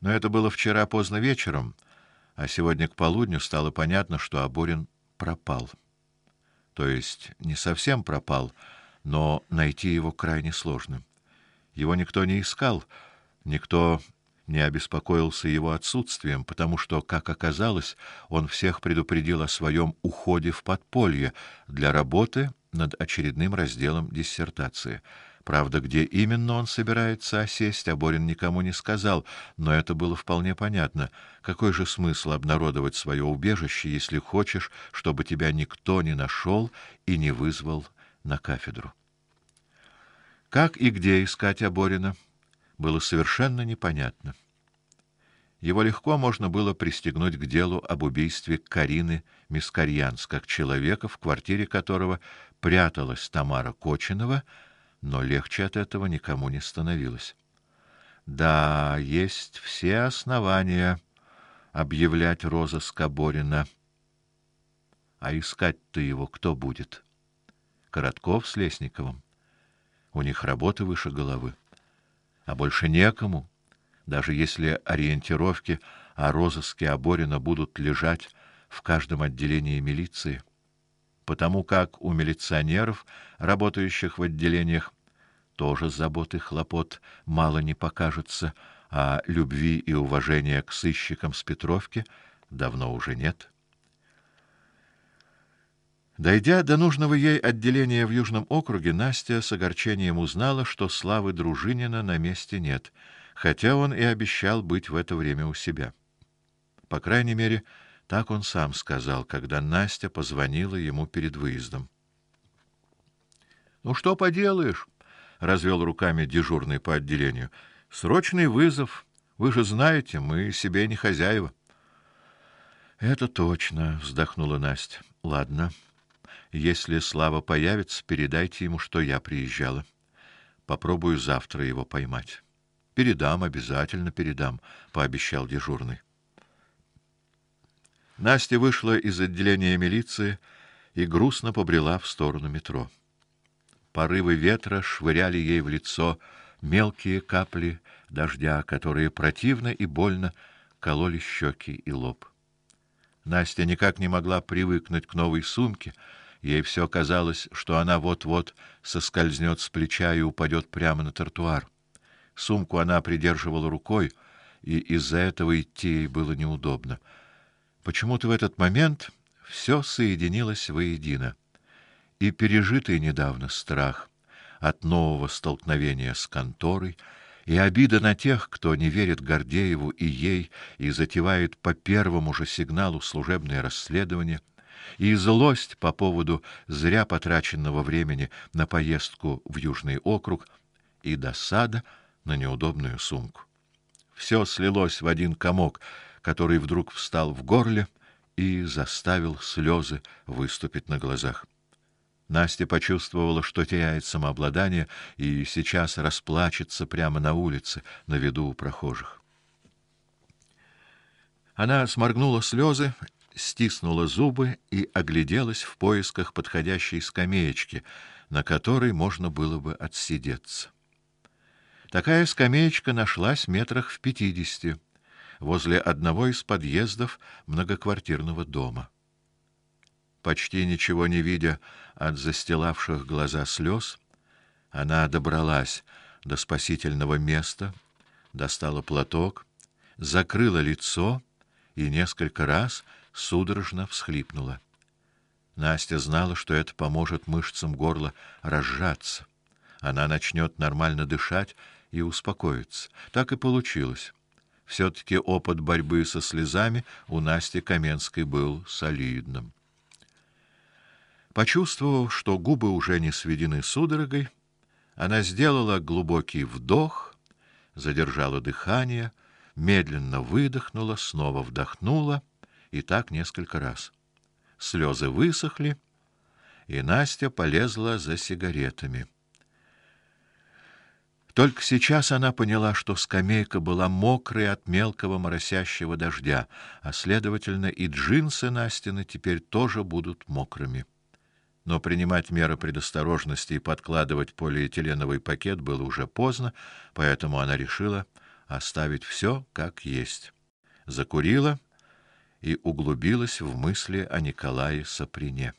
Но это было вчера поздно вечером, а сегодня к полудню стало понятно, что Аборин пропал. То есть не совсем пропал, но найти его крайне сложно. Его никто не искал, никто не обеспокоился его отсутствием, потому что, как оказалось, он всех предупредил о своем уходе в подполье для работы над очередным разделом диссертации. Правда, где именно он собирается осесть, Аборин никому не сказал, но это было вполне понятно. Какой же смысл обнародовать свое убежище, если хочешь, чтобы тебя никто не нашел и не вызвал на кафедру? Как и где искать Аборина, было совершенно непонятно. Его легко можно было пристегнуть к делу об убийстве Карины Мискарьянс, как человека, в квартире которого пряталась Тамара Кочинова, но легче от этого никому не становилось. Да, есть все основания объявлять розыск Аборина. А искать-то его кто будет? Коротков с Лесниковым. У них работы выше головы. А больше некому, даже если ориентировки о розыске Аборина будут лежать в каждом отделении милиции потому как у милиционеров, работающих в отделениях, тоже забот и хлопот мало не покажется, а любви и уважения к сыщикам с Петровки давно уже нет. Дойдя до нужного ей отделения в Южном округе, Настя с огорчением узнала, что Славы Дружинина на месте нет, хотя он и обещал быть в это время у себя. По крайней мере, так он сам сказал, когда Настя позвонила ему перед выездом. Ну что поделаешь, развел руками дежурный по отделению. Срочный вызов. Вы же знаете, мы себе не хозяева. Это точно, вздохнула Настя. Ладно. Если Слава появится, передайте ему, что я приезжала. Попробую завтра его поймать. Передам, обязательно передам, пообещал дежурный. Настя вышла из отделения милиции и грустно побрела в сторону метро. Порывы ветра швыряли ей в лицо мелкие капли дождя, которые противно и больно кололи щеки и лоб. Настя никак не могла привыкнуть к новой сумке. Ей все казалось, что она вот-вот соскользнет с плеча и упадет прямо на тротуар. Сумку она придерживала рукой, и из-за этого идти ей было неудобно. Почему-то в этот момент все соединилось воедино. И пережитый недавно страх от нового столкновения с конторой, и обида на тех, кто не верит Гордееву и ей и затевает по первому же сигналу служебное расследование, и злость по поводу зря потраченного времени на поездку в Южный округ, и досада на неудобную сумку. Все слилось в один комок, который вдруг встал в горле и заставил слезы выступить на глазах. Настя почувствовала, что теряет самообладание и сейчас расплачется прямо на улице, на виду у прохожих. Она сморгнула слезы, стиснула зубы и огляделась в поисках подходящей скамеечки, на которой можно было бы отсидеться. Такая скамеечка нашлась метрах в пятидесяти возле одного из подъездов многоквартирного дома. Почти ничего не видя от застилавших глаза слез, она добралась до спасительного места, достала платок, закрыла лицо и несколько раз судорожно всхлипнула. Настя знала, что это поможет мышцам горла разжаться. Она начнет нормально дышать и успокоится. Так и получилось. Все таки опыт борьбы со слезами у Насти Каменской был солидным. Почувствовав, что губы уже не сведены судорогой, она сделала глубокий вдох, задержала дыхание, медленно выдохнула, снова вдохнула, и так несколько раз. Слезы высохли, и Настя полезла за сигаретами. Только сейчас она поняла, что скамейка была мокрой от мелкого моросящего дождя, а следовательно и джинсы Настины теперь тоже будут мокрыми. Но принимать меры предосторожности и подкладывать полиэтиленовый пакет было уже поздно, поэтому она решила оставить все как есть. Закурила и углубилась в мысли о Николае Саприне.